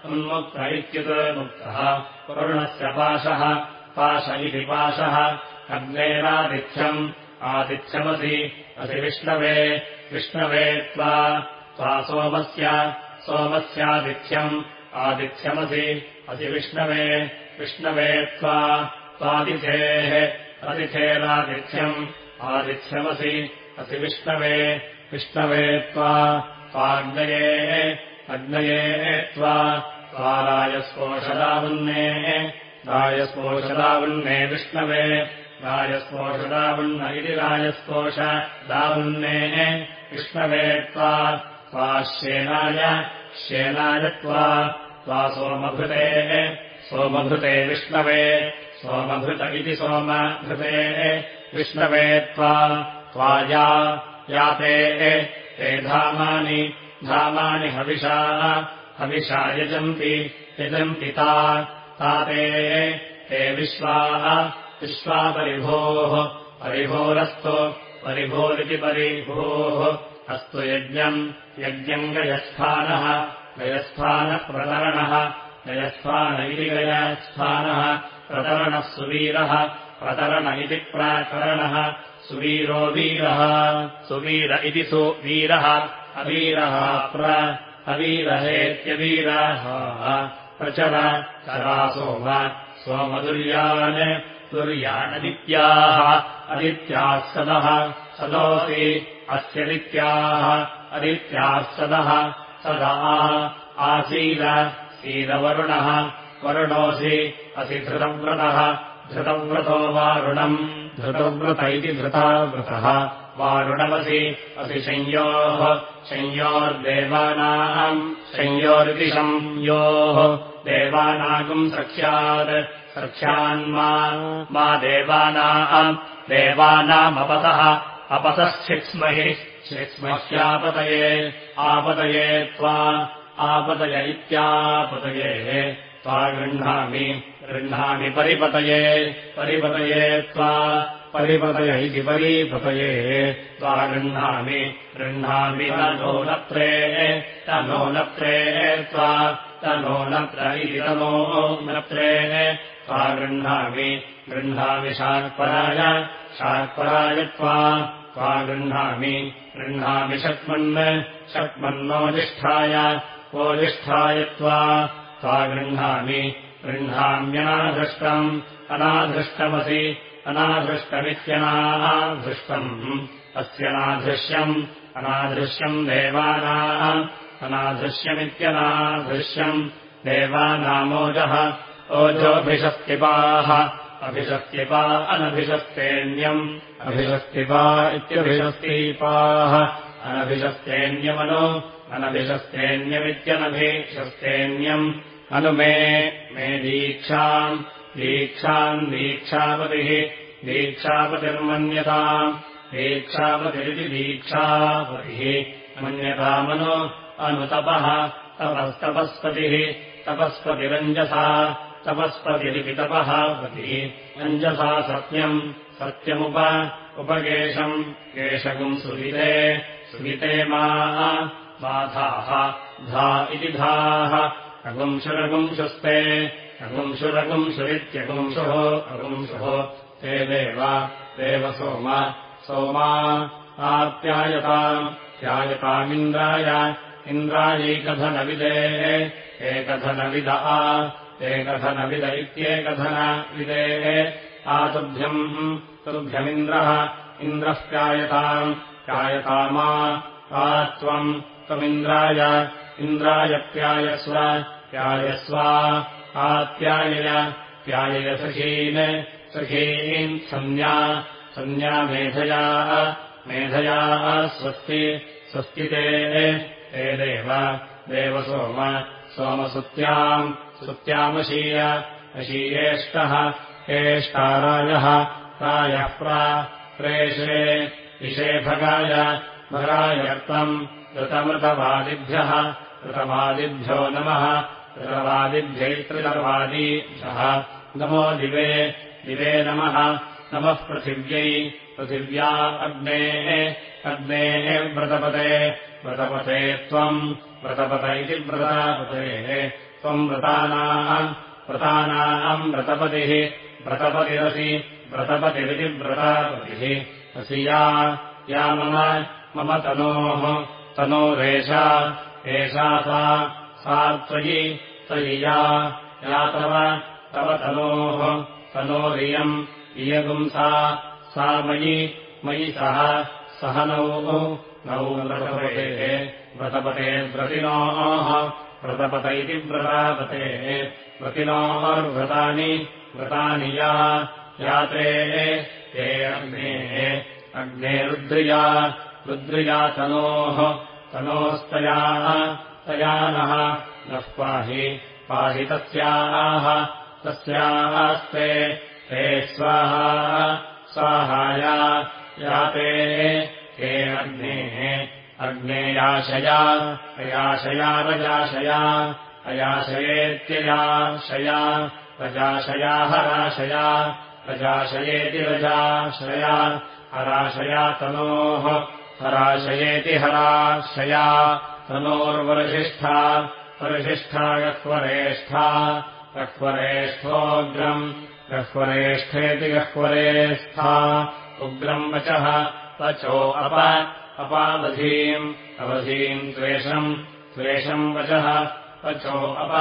उन्मुक्त इत्युन्मुक्तः वरुणस्य पाशः पाश इति पाशः। अग्नेरादिथ्यम् आतिथ्यमसि असि विष्णवे विष्णवे त्वा त्वा सोमस्य सोमस्यादिथ्यम् आदिथ्यमसि असि विष्णवे विष्णवे त्वा त्वादिथेः अतिथेरादिथ्यम् आदिथ्यमसि असि विष्णवे विष्णवे त्वा त्वाग्नये अग्नये त्वा त्वा रायस्पोषदावन्ने विष्णवे रायस्पोषदावन्न इति रायस्पोषदावन्ने विष्णवे त्वा त्वा श्येनाय श्येनाय त्वा त्वा सोमभृतेः सोमभृते विष्णवे सोमभृत इति सोमभृते विष्णवे त्वा त्वाया याते ते। धामानि धामानि हविषाः हविषा यजन्ति यजम् पिता ता ते। ते विश्वाः विश्वापरिभोः परिभोरस्तु परिभोरिति परिभोः। अस्तु यज्ञम् यज्ञम् गयस्थानः गयस्थानप्रतरणः गयस्थान इति गयस्थानः प्रतरणः सुवीरः प्रतरण इति प्राकरणः सुवीरो वीरः। सुवीर इति सुवीरः अवीरः प्र अवीरहेत्यवीरः। प्रचर चरा सोम सोमदुर्यान् दुर्यानदित्याः अदित्याः सदः। सदोऽसि अस्यदित्याः अदित्याः सदः। सदा आसीद सीदवरुणः वरुणोऽसि असि धृतव्रतः धृतव्रतो वारुणम्। धृतव्रत इति धृताव्रतः वारुणमसि असि संयोः संयोर्देवानाम् संयोरिति संयोः देवानागम् सख्यात्। सख्यान्मा मा देवानाम्। देवानामपतः। अपतश्चिक्स्महि चिक्स्मह्यापतये आपतये त्वा आपतय इत्यापतये। त्वा गृह्णामि गृह्णामि परिपतये। परिपतये त्वा परिपतय इति परीपतये। त्वा गृह्णामि गृह्णामि तनो नत्रे। तनो नत्रे त्वा तनो नत्र इति तनो नत्रे। त्वा गृह्णामि गृह्णामि शात्पराय शात्पराय त्वा। त्वा गृह्णामि गृह्णामि षट्मन् षट्मन्नोजिष्ठाय ओजिष्ठाय त्वा गृह्णामि। गृह्णाम्यनाधृष्टम् अनाधृष्टमसि अनाधृष्टमित्यनाधृष्टम् अस्यनाधृश्यम् अनाधृश्यम् देवानाम् अनाधृश्यमित्यनाधृश्यम् देवानामोजः ओजोऽभिषस्तिपाः अभिषस्तिपा अनभिषस्तेऽन्यम् अभिषस्तिपा इत्यभिषस्तीपाः अनभिषस्तेऽन्यमनु अनभिषस्तेऽन्यमित्यनभिषस्तेऽन्यम् अनु मे दीक्षाम्। दीक्षाम् दीक्षापतिः। दीक्षापतिर्मन्यताम्। दीक्षापतिरिति दीक्षापतिः। मन्यतामनु अनुतपः। तपस्तपस्पतिः। तपस्पतिरञ्जसा। तपस्पतिरिति तपः पतिः अञ्जसा सत्यम्। सत्यमुप। उपकेशम्। केशकम् सुविते। सुविते मा धाः धा इति धाः। अगुंशुरगुंशुस्ते अगुंशुरगुंशुरित्यगुंशुः अगुंशुः ते देव। देव सोम। सोमा। आप्यायताम् ध्यायतामिन्द्राय। इन्द्रायैकधनविदे। एकधनविद आ। एकधनविद इत्येकधनविदेः आतुभ्यम् तुभ्यमिन्द्रः। इन्द्रः प्यायताम्। प्यायतामा। आ त्वम् त्वमिन्द्राय इन्द्रायप्यायस्व प्यायस्वा आप्यायय प्यायय सखीन् सन्न्या सन्न्या मेधया मेधया स्वस्ति स्वस्ति ते ते देव देव सोम सोमसुत्याम् सुत्यामशीय अशीयेष्टः एष्टारायः रायः प्रा प्रेषे विषे भगाय भगायर्तम् ऋतमृतवादिभ्यः ऋतवादिभ्यो नमः ऋतवादिभ्यैत्रितवादीभ्यः नमो दिवे दिवे नमः नमः पृथिव्यै पृथिव्या अग्नेः अग्नेः व्रतपते व्रतपते त्वम् व्रतपत इति व्रतापतेः त्वम् व्रतानाम् व्रतानाम् व्रतपतिः व्रतपतिरसि व्रतपतिरिति व्रतापतिः। असि या या मम मम तनोः तनोरेषा एषा सा सा त्वयि त्वयि या या तव तव तनोः तनोरियम् इयगुंसा सा मयि मयि सह सह नौ नौ व्रतपतेः व्रतपते व्रतिनोः व्रतपत इति व्रतापतेः व्रतिनोर्व्रतानि व्रतानि या याते ते अग्नेः अग्ने रुद्रिया रुद्रिया तनोः तनोस्तया तया नः नः पाहि पाहि तस्याः तस्यास्ते ते स्वाहा स्वाहाया याते ते अग्नेः अग्नेयाशया अयाशया रजाशया अयाशयेत्ययाशया रजाशया हराशया रजाशयेति रजाशया हराशया तनोः हराशयेति हराशया तनोर्वरशिष्ठा परिशिष्ठा गह्वरेष्ठा गह्वरेष्ठोऽग्रम् गह्वरेष्ठेति गह्वरेष्ठा उग्रम् वचः वचो अप अपावधीम् अवधीम् त्वेषम् त्वेषम् वचः वचो अप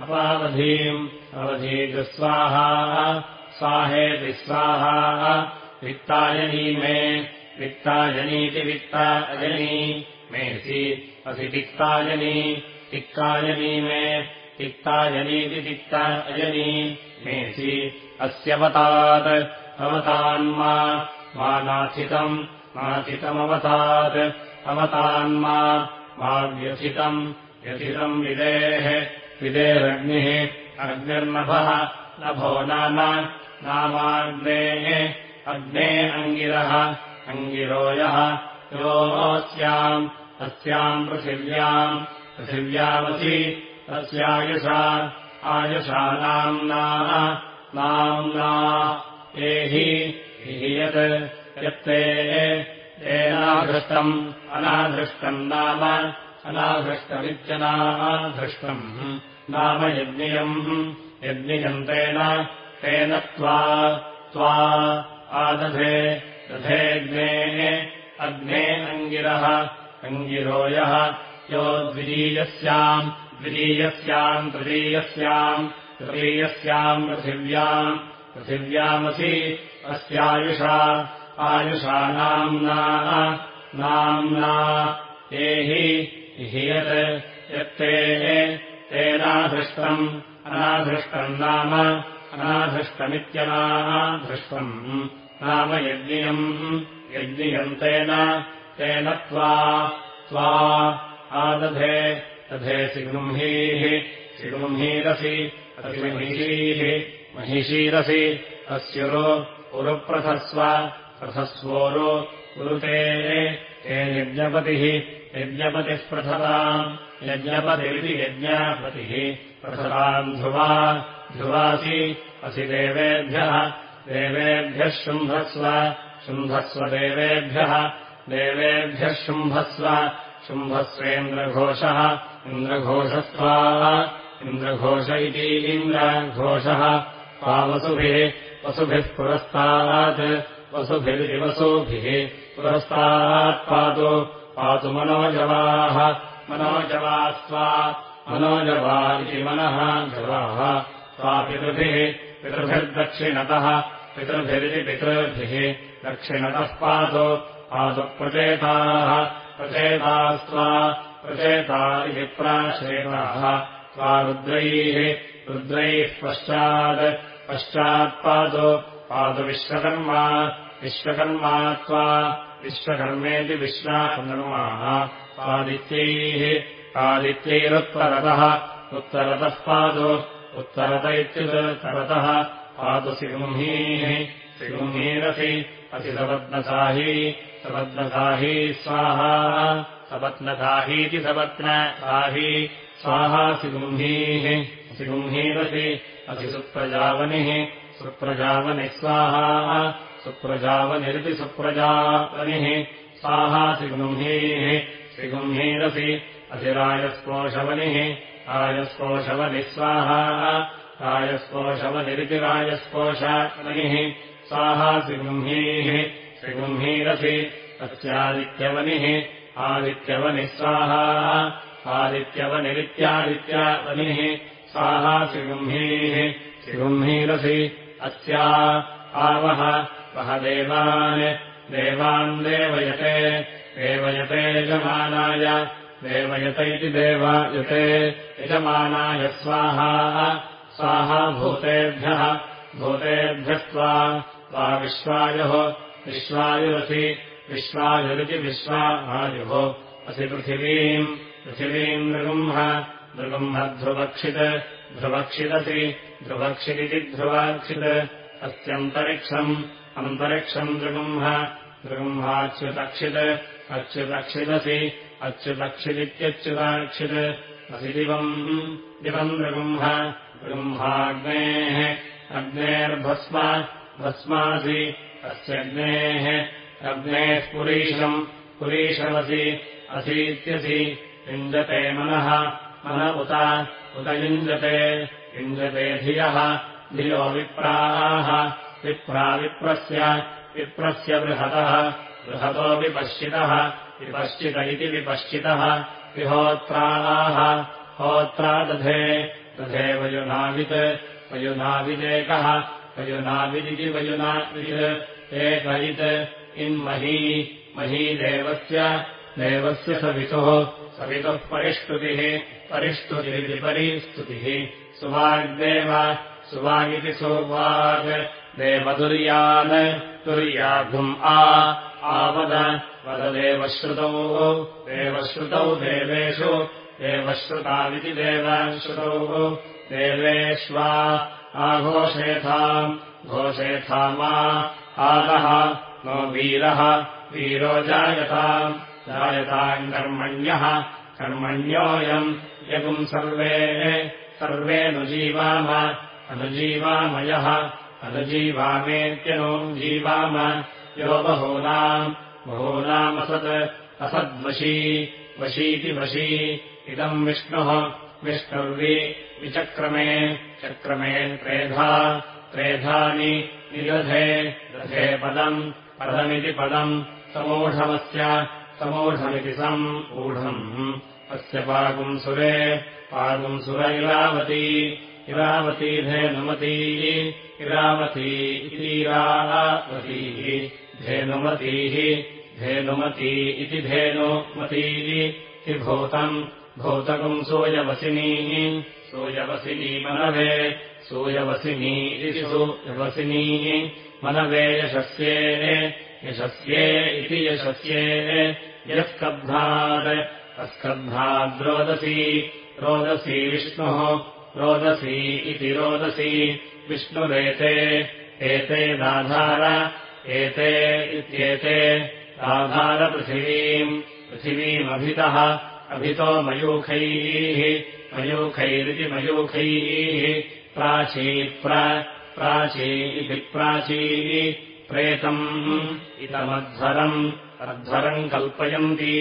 अपावधीम् अवधीतिस्वाहा स्वाहेति स्वाहा वित्तायनी मे वित्तायनीति वित्ता अजनी। मेसि असि तिक्तायनी तिक्तायनी मे। तिक्तायनीति तिक्ता अजनी। मेसि अस्यवतात्। अवतान्मा। मा नाथितम् नाथितमवतात् अवतान्मा। मा व्यथितम्। व्यथितम् विदेः। विदेरग्निः अग्निर्नभः नभो नाम। नामाग्नेः। अग्ने अङ्गिरः अङ्गिरो यः योऽस्याम् अस्याम् पृथिव्याम् पृथिव्यामसि तस्यायुषा आयुषा नाम्ना नाम्ना एहि यत् यत्ते एनाधृष्टम् अनाधृष्टम् नाम अनाधृष्टमित्यनाधृष्टम् नाम यज्ञियम् यज्ञियन्तेन तेन त्वा त्वा आदधे दधेऽग्नेः अग्ने अङ्गिरः। अङ्गिरो यः यो द्वितीयस्याम् द्वितीयस्याम् तृतीयस्याम् तृतीयस्याम् पृथिव्याम् पृथिव्यामसि अस्यायुषा आयुषा नाम्ना नाम्ना एहि यत् यत्ते तेनाधृष्टम् अनाधृष्टम् नाम अनाधृष्टमित्यनाधृष्टम् नाम यज्ञियम्। यज्ञियम् तेन तेन त्वा। त्वा। आदधे। दधे सिगृह्णीः सिगृह्णीरसि अतिमहिषीः। महिषीरसि। अस्युरो। उरुप्रथस्व। प्रथस्वोरु। उरुते ते यज्ञपतिः। यज्ञपतिः प्रथताम्। यज्ञपतिरिति यज्ञापतिः। प्रथताम् ध्रुवा ध्रुवासि असि देवेभ्यः देवेभ्यः शुम्भस्व शुम्भस्व देवेभ्यः देवेभ्यः शुम्भस्व शुम्भस्वेन्द्रघोषः इन्द्रघोषस्त्वा इन्द्रघोष इति इन्द्रघोषः त्वावसुभिः वसुभिः पुरस्तात् वसुभिरिति वसुभिः पुरस्तात् पातु पातु मनोजवाः मनोजवा स्वा मनोजवा इति मनः जवाः स्वा पितृभिः पितृभिर्दक्षिणतः पितृभिरिति पितृभिः दक्षिणतः पातु पातु प्रचेताः प्रचेता इति प्राश्रेताः त्वा रुद्रैः रुद्रैः पश्चात् पश्चात्पादो पादु विश्वकर्मा त्वा विश्वकर्मेति विश्वाकर्माः आदित्यैः आदित्यैरुत्तरतः उत्तरतः पादो उत्तरत इत्युत्तरतः पादु सिगुंहीः सिगुंहीरसि अतिसपत्नसाही सपत्नसाही स्वाहा सपत्नसाहीति सपत्नसाही स्वाहा सिगुंहीः सिगुंहीरसि अतिसुप्रजावनिः सुप्रजावनिः स्वाहा सुप्रजावनिरिति सुप्रजावनिः स्वाहा सिगुंहीः सिगुंहीरसि अतिरायस्पोषवनिः रायस्पोषवनिः स्वाहा रायस्पोषवनिरिति रायस्पोषवनिः स्वाहा सिगुंहीः सिगुंहीरसि अस्यादित्यवनिः आदित्यवनिः स्वाहा आदित्यवनिरित्यादित्यवनिः स्वाहा सिगुंहीः सिगुंहीरसि अस्या आवह वह देवान् देवान् देवयते देवयते यजमानाय देवयत इति देवायते यजमानाय स्वाहा। स्वाहा भूतेभ्यः भूतेभ्यस्त्वा वा विश्वायुः विश्वायुरसि विश्वायुरिति विश्वायुः। असि पृथिवीम् पृथिवीम् नृगुम्ह नृगुम्हध्रुवक्षित् ध्रुवक्षिदसि ध्रुवक्षिदिति ध्रुवाक्षित्। अस्यन्तरिक्षम् अन्तरिक्षम् नृगुम्ह नृगुम्हाच्युतक्षित् अच्युतक्षिदसि अच्युतक्षिदित्यच्युताक्षित् असि दिवम् दिवम् ऋगुम्ह ऋगुम्हाग्नेः अग्नेर्भस्म भस्मासि अस्यग्नेः अग्नेः पुरीशम् पुरीशमसि असीत्यसि युञ्जते मनः मन उत उत युञ्जते युञ्जते धियः धियो विप्राः विप्रा विप्रस्य विप्रस्य बृहतः बृहतो विपश्चितः विपश्चित इति विपश्चितः विहोत्राः होत्रा दधे दधे वयुनावित् वयुनाविदेकः वयुनाविदिति वयुनावित् एक इन्मही मही देवस्य देवस्य सवितुः सवितुः परिष्टुतिः परिष्टुतिरिति परिस्तुतिः सुवाग्देव सुवागिति सुवाग् देवतुर्यान् तुर्याघुम् आ आवद वददेवश्रुतौ देवश्रुतौ देवेषु देवश्रुताविति देवश्रुतौ देवेष्वा आघोषेथाम् घोषेथामा आदः नो वीरः वीरो जायताम् जायताम् कर्मण्यः कर्मण्योऽयम् यगुम् सर्वे सर्वे नुजीवाम अनुजीवामयः अनुजीवामेत्यनो जीवाम यो बहूनाम् बहूनामसत् असद्वशी वशीति वशी। इदम् विष्णुः विष्णुर्वि विचक्रमे चक्रमे त्रेधा त्रेधानि निदधे रथे पदम् पदमिति पदम् समूढमस्य समूढमिति सम् ऊढम् अस्य पागुंसुरे पागुंसुर इरावती इरावती धेनुमती इरावती इतीरावतीः धेनुमतीः धेनुमती इति धेनुमतीः भूतम् भूतकम् सूयवसिनी सूयवसिनी मनवे सूयवसिनी इति सूयवसिनी मनवे यशस्ये यशस्ये इति यशस्ये यस्कब्धात् अस्कब्धाद्रोदसी रोदसी विष्णुः रोदसी इति रोदसी विष्णुरेते एते दाधार एते इत्येते दाधारपृथिवीम् पृथिवीमभितः अभितो मयूखैः मयूखैरिति मयूखैः प्राची प्राची इति प्राची प्रेतम् इतमध्वरम् अध्वरम् कल्पयन्ती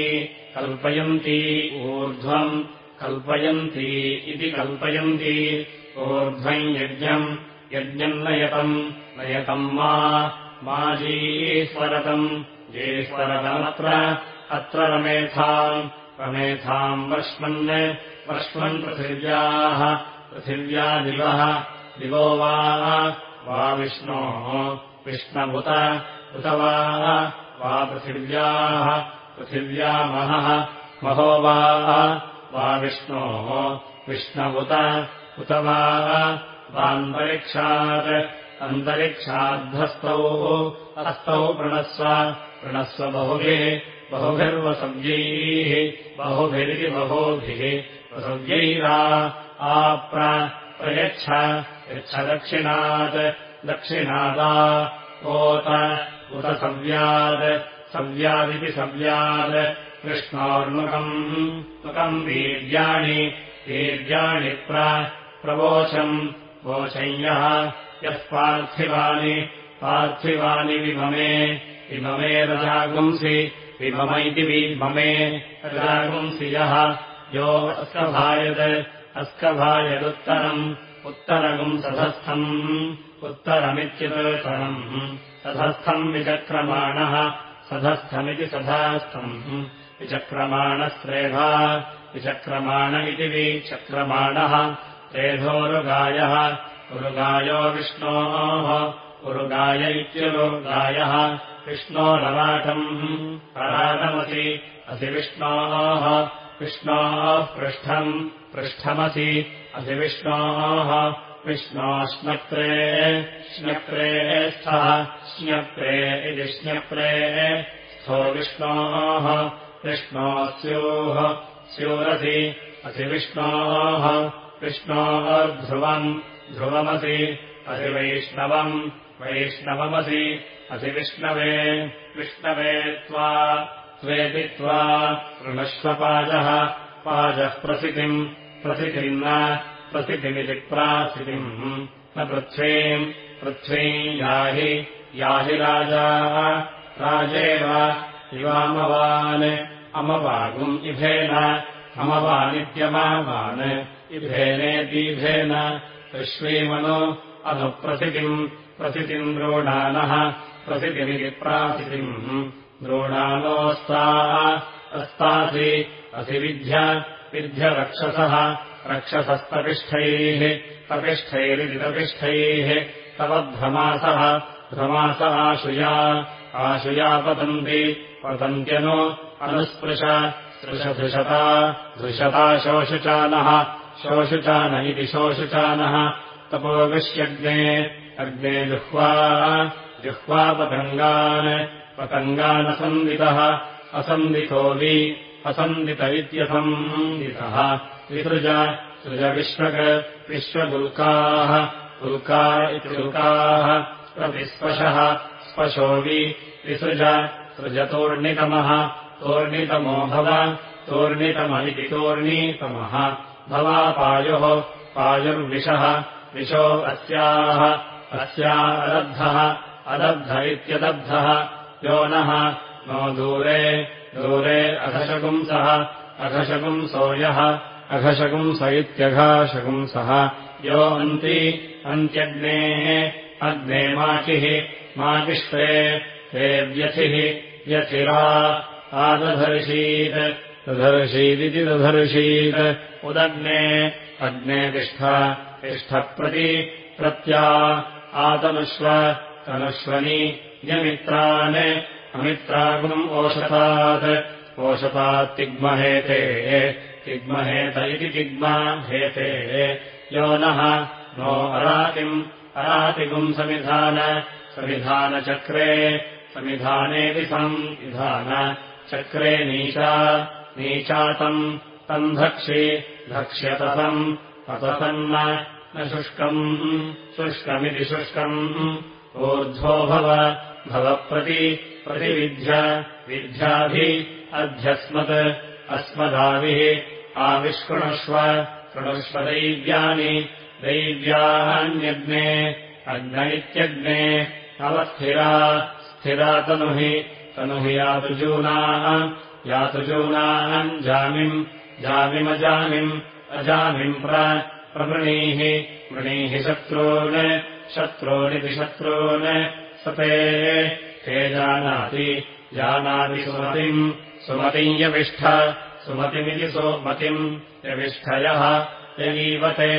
कल्पयन्ती ऊर्ध्वम् कल्पयन्ती इति कल्पयन्ती ऊर्ध्वम् यज्ञम् यज्ञम् नयतम् नयतम् मा जीस्वरतम् जीस्वरतमत्र अत्र रमेथाम् रमेथाम् वर्ष्मन् वर्ष्मन् पृथिव्याः। पृथिव्या दिवः दिवो वा विष्णोः विष्णमुत उत वा पृथिव्याः। पृथिव्या महः महो वा विष्णोः विष्णवुत उत वान्तरिक्षात् अन्तरिक्षाद्धस्तौ हस्तौ प्रणस्व प्रणस्व बहुभिः बहुभिर्वसव्यैः बहुभिरिति बहूभिः वसव्यैरा आप्रयच्छ यच्छ दक्षिणात् दक्षिणादा ओत उत सव्यात् सव्यादिति सव्यात् कृष्णोर्मुखम् मुखम् वीर्याणि वीर्याणि प्रवोचम् वोचय्यः यः पार्थिवानि पार्थिवानि विममे विममे रजागुंसि विमम इति विममे रजागुंसि यः। यो अस्कभायत् अस्कभायदुत्तरम् उत्तरगुम् सधस्थम् उत्तरमित्युत्तरम् सधस्थम् विचक्रमाणः सधस्थमिति सधास्थम् विचक्रमाणस्त्रेधा विचक्रमाण इति विचक्रमाणः त्रेधोरुगायः उरुगायो विष्णोः उरुगाय इत्युरुगायः। विष्णोरराटम् अराटमसि असि विष्णोः विष्णोः पृष्ठम्। पृष्ठमसि असि विष्णोः विष्णोष्णक्रे श्नक्रे स्थः श्न्यक्रे इति श्न्यक्रे स्थो विष्णोः विष्णोः स्योः। स्योरसि असि विष्णोः विष्णोर्ध्रुवम् ध्रुवमसि असि वैष्णवम् वैष्णवमसि असि विष्णवे त्वा त्वेति त्वा ऋणश्वपादः। पाजः प्रसितिम् प्रसितिम् न प्रसितिमिति प्रासितिम्। न पृथ्वीम् पृथ्वीम् याहि याहि राजा। राजेव इवामवान् अमवागुम् इभेन। अमवानित्यमावान् इभेनेतीभेन विश्वीमनु अनुप्रसितिम् प्रसितिम् द्रोणानः प्रसितिमिति प्रासितिम् द्रोणानोऽस्ता अस्तासि असि विद्य विध्यरक्षसः रक्षसस्तपिष्ठैः तपिष्ठैः तव भ्रमासः भ्रमास आशुया पतन्ति पतन्त्यनु अनुस्पृश स्पृशधृशता धृशता शोषुचानः शोषुचान इति शोषुचानः तपोविष्यग्ने अग्ने जुह्वा जुह्वापतङ्गान् पतङ्गानसन्दितः असन्दितो वि असन्दित इत्यसन्दितः। विसृज सृजविश्वक विश्वगुल्काः उल्का इति उल्काः प्रतिस्पशः स्पशो वि विसृज सृजतोर्णितमः तोर्णितमो भव तोर्णितम इति तोर्णीतमः भवापायोः पायुर्विषः विशो अस्याः अस्या अदब्धः अदब्ध इत्यदब्धः यो नः नो दूरे दूरे अघशपुंसः अघशपुंसो यः अघशपुंस इत्यघाशपुंसः यो अन्ति अन्त्यग्नेः अग्ने माचिः माचिष्टे हे व्यथिः व्यथिरा आदधर्षीत् दधर्षीदिति दधर्षीत्। उदग्ने अग्ने तिष्ठ तिष्ठप्रति प्रत्या आतनुष्व तनुष्वनि यमित्रान् अमित्रागुम् ओषतात् ओषतात्तिग्महेते तिग्महेत इति तिग्माहेते। यो नः नो अरातिम् अरातिगुम् समिधान समिधानचक्रे समिधानेति संविधान चक्रे नीचा नीचातम् तम् धक्षि धक्ष्यतसम् अतसन्न न शुष्कम् शुष्कमिति शुष्कम्। ऊर्ध्वो भव भवप्रति प्रतिविध्य विद्याभि अध्यस्मत् अस्मदाविः कृणुष्व दैव्यानि दैव्यान्यग्ने अग्न इत्यग्ने अवस्थिरा स्थिरा तनुहि तनुहि यातृजूनाः यातृजूनाम् जामिम् जामिमजामिम् अजामिम् प्रवृणीः वृणीः शत्रून् शत्रूनिति शत्रून् सते। ते जानाति जानाति सुमतिम् सुमतिम् यविष्ठ सुमतिमिति सुमतिम् यविष्ठयः यगीवते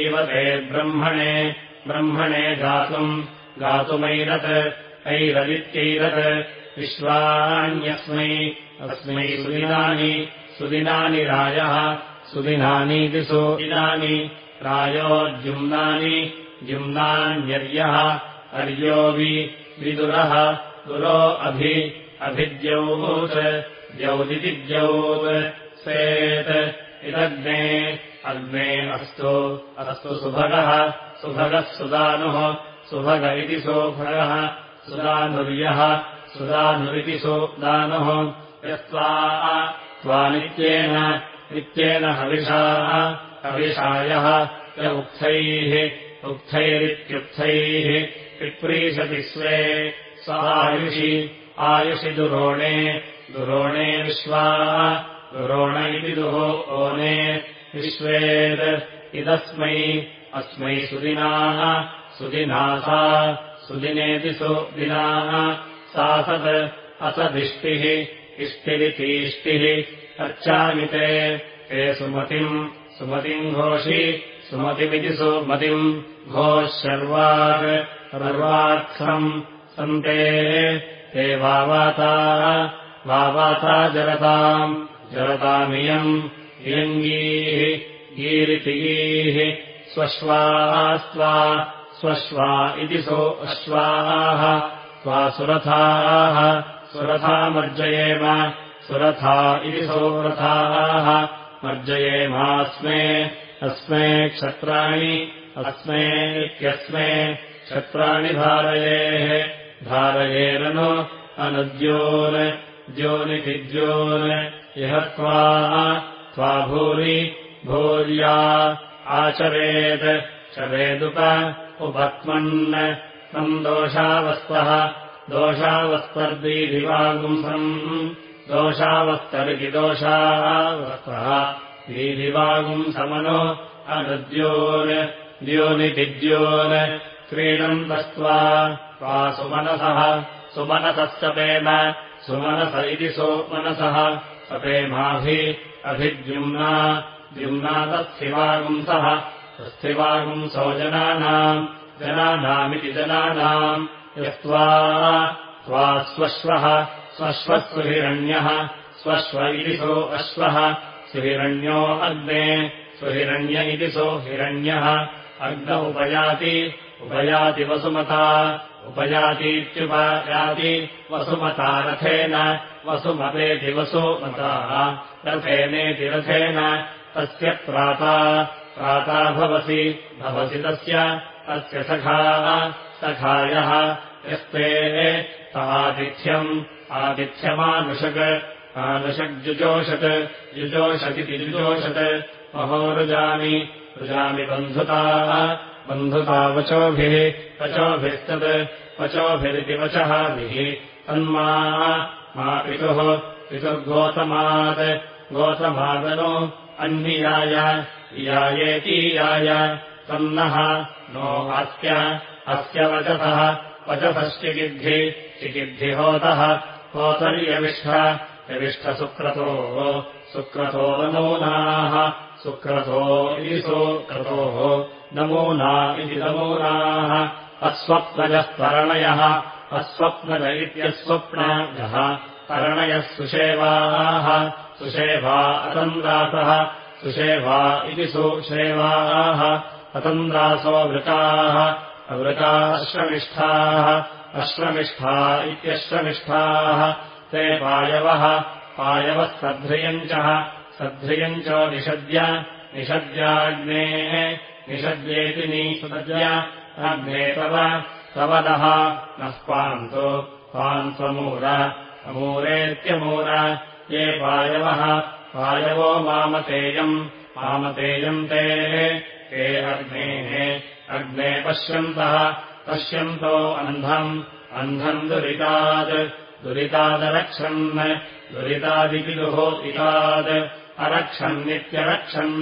ईवते ब्रह्मणे ब्रह्मणे गातुम् गातुमैरत् ऐरदित्यैरत् विश्वान्यस्मै अस्मै सुदिनानि सुदिनानि रायः सुदिनानीति सुदिनानि रायोद्युम्नानि द्युम्नान्यर्यः अर्यो वि विदुरः दुरो अभि अभिद्यौत् द्यौदिति द्यौत् सेत् इदग्ने अग्ने अस्तु अस्तु सुभगः सुभगः सुदानुः सुभग इति सोभगः सुदानुर्यः सुदानुरिति सुदानुः त्वा नित्येन नित्येन हविषाः हविषायः य उक्थैः उक्थैरित्युक्थैः विप्रीषति स्वे स आयुषि आयुषि दुरोणे दुरोणे विश्वा दुरोण इति दुः ओने विश्वेत् इदस्मै अस्मै सुदिनाः सुदिना सा सुदिनेति सुदिनाः सा सत् असदिष्टिः इष्टिरितीष्टिः अर्चामिते ते। सुमतिम् सुमतिम् घोषि सुमतिमिति सुमतिम् घोः शर्वाक् सर्वार्थम् सन्ते। ते वावाता वावाता जरताम् जरतामियम् इयङ्गीः गीरितिगीः स्वश्वास्त्वा स्वश्वा इति सो अश्वाः त्वा सुरथाः सुरथामर्जयेम सुरथा इति सोरथाः। मर्जयेमास्मे अस्मे क्षत्राणि अस्मे इत्यस्मे क्षत्राणि धारयेः। धारयेरनु अनुद्योन् द्योनिति द्योन् इह त्वा त्वा भूरि भूर्या आचरेत्। चरेदुप उपत्मन् तम् दोषावस्तः दोषावस्तर्दीधिवागुंसम् दोषावस्तर्हि दोषावस्तः दीधिवागुंसमनो अनुद्योन् द्योनिधिद्योन्। क्रीडन्तस्त्वा त्वा सुमनसः सुमनसः सपेम सुमनस इति सोमनसः। सपेमाभि अभिद्युम्ना। द्युम्ना तत्स्थिवागुंसः। तत्स्थिवागुंसो जनानाम्। जनानामिति जनानाम् त्वा स्वश्वः स्वश्वः सुहिरण्यः स्वश्व इति सो अश्वः सुहिरण्यो अग्ने सुहिरण्य इति सो हिरण्यः। अग्न उपयाति उपयाति वसुमता उपयातीत्युपयाति वसुमता रथेन वसुमतेति वसुमता रथेनेति रथेन। तस्य प्राता प्राता भवसि भवसि तस्य तस्य सखाः सखायः यस्ते तादिथ्यम् आदिथ्यमानुषक् आनुषग्जुजोषत् युजोषदिति जुजोषत् महो रुजामि बन्धुताः बन्धुता वचोभिः वचोभिस्तत् वचोभिरिति वचःभिः तन्मा मा पितुः पितुर्गोतमात् गोतमादनो अन्वियाय इयायेतीयाय तन्नः नो अस्य अस्य वचसः वचसश्चिगिद्धि चिकिद्धिहोतः होतर्यविष्ठ। यविष्ठसुक्रतोः सुक्रतो नमूनाः। सुक्रतो इति सुक्रतोः नमूना इति नमूनाः। अस्वप्नजः तरणयः। अस्वप्नज इत्यस्वप्नजः तरणयः सुषेवाः। सुषेवा अतन्द्रासः। सुषेवा इति सुषेवाः। अतन्द्रासो वृताः अवृता अश्वमिष्ठाः अश्वमिष्ठा इत्यश्वमिष्ठाः ते पायवः। पायवः सध्रियञ्चः च। निषद्य। निषद्याग्नेः। निषद्येति निसद्य अग्ने तव। तव नः। नः पान्तु। पान्त्वमूर। अमूरेत्यमूर। ये पायवः। पायवो मामतेयम्। मामतेयम् ते। ते अग्नेः अग्ने पश्यन्तः पश्यन्तो अन्धम् अन्धम् दुरितात् दुरितादरक्षन् दुरितादिति दुहोतितात् अरक्षन्नित्यरक्षन्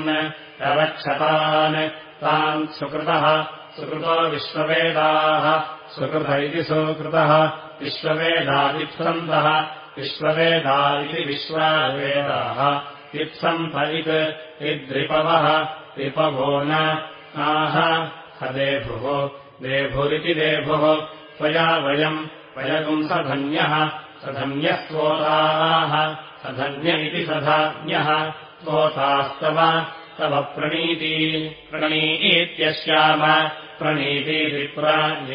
अरक्षतान् तान् सुकृतः सुकृतो विश्ववेदाः सुकृत इति सुकृतः विश्ववेदादिप्सन्तः विश्ववेदा इति विश्ववेदाः इत्सन्त इत् इद्रिपवः रिपवो नाह हदेभुः देभुरिति देभुः त्वया वयम् वयगुम् सधन्यः सधन्यः स्वोताः सधन्य इति सधान्यः स्वोतास्तव तव प्रणीती प्रणीतीत्यश्याम प्रणीतिप्रणीतिः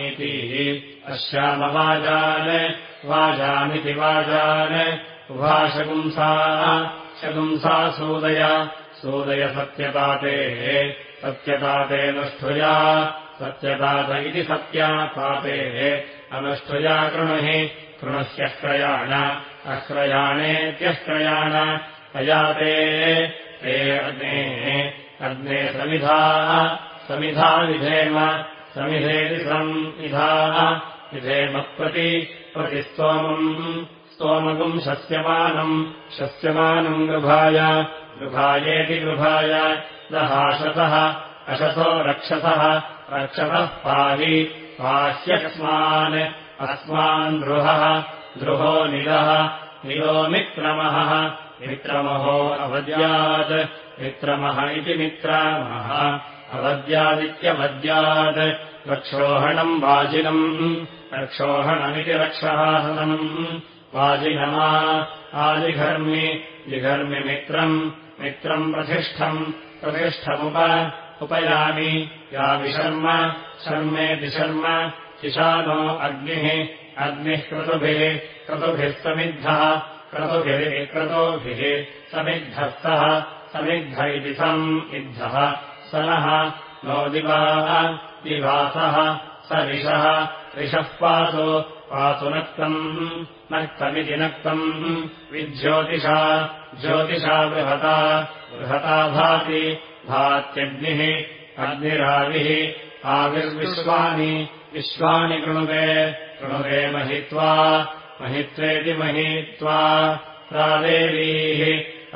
अश्यामवाजान् वाजामिति वाजान् उभाशगुंसा शगुंसा सूदय सत्यतातेः सत्यताते नुष्ठुया सत्यतात इति सत्यातातेः अनुष्ठुया कृणुहि कृणस्यक्रयाण अक्रयाणेत्यक्रयाण अयाते ते अग्नेः अग्ने समिधाः समिधा विधेम समिधेति संविधाः विधेमप्रति प्रतिस्तोमम् स्तोमगुम् शस्यमानम् शस्यमानम् गृभाय गृभायेति गृभाय दहाशतः अशसो रक्षसः रक्षसः पाहि पाह्यस्मान् अस्मान् दृहः दृहो निलः निलो मित्रमः मित्रमहो अवद्यात् मित्रमः इति मित्रामः अवद्यादित्यवद्यात् रक्षोहणम् वाजिनम् रक्षोहणमिति रक्षाहनम् वाजिनमा आदिघर्मि जिघर्मि मित्रम् मित्रम् प्रतिष्ठम् प्रतिष्ठमुप उपयामि। याविशर्म शर्मेति शर्म शिशानो अग्निः अग्निः क्रतुभिः क्रतुभिः समिद्धः क्रतुभिः क्रतोभिः समिद्धः सः समिद्ध इति सम् इद्धः। स नः नो दिवाः दिवासः स ऋषः पातु पातु नक्तम् नक्तमिति नक्तम् विज्योतिषा ज्योतिषा बृहता बृहता भाति भात्यग्निः अग्निराविः आविर्विश्वानि विश्वानि कृणुवे कृणुवे महित्वा महित्वेति महित्वा प्रादेवीः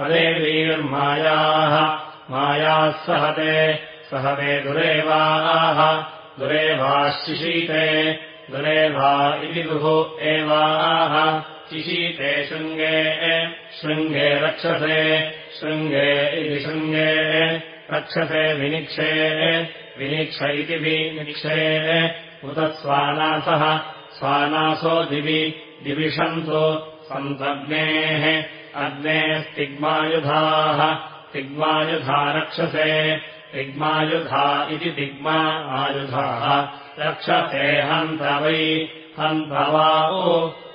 अदेवीर्मायाः मायाः सहते सहते दुरेवाः दुरेवाशिशीते दुरेवा इति दुः एवाः। शिशीते शृङ्गे शृङ्गे रक्षसे शृङ्गे इति शृङ्गे रक्षसे विनिक्षे विनिक्ष इति विनिक्षे। उत स्वानासः स्वानासो दिवि दिविषन्तु सन्तग्नेः अग्नेस्तिग्मायुधाः तिग्मायुधा रक्षसे तिग्मायुधा इति दिग्मा आयुधाः रक्षसे हन्त वै हन्त वा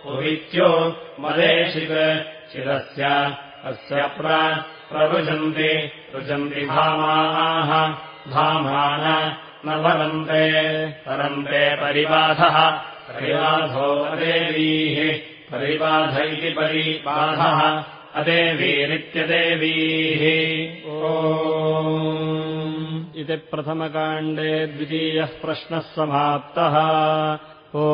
उवित्यो मदेशित्। शिरस्य अस्य प्रवृजन्ति। रुजन्ति भामाः। भामान न वरन्ते परन्ते परिबाधः। परिबाधो अदेवीः। परिबाध इति परिबाधः। अदेवीरित्यदेवीः। ओ इति प्रथमकाण्डे द्वितीयः प्रश्नः समाप्तः। ओ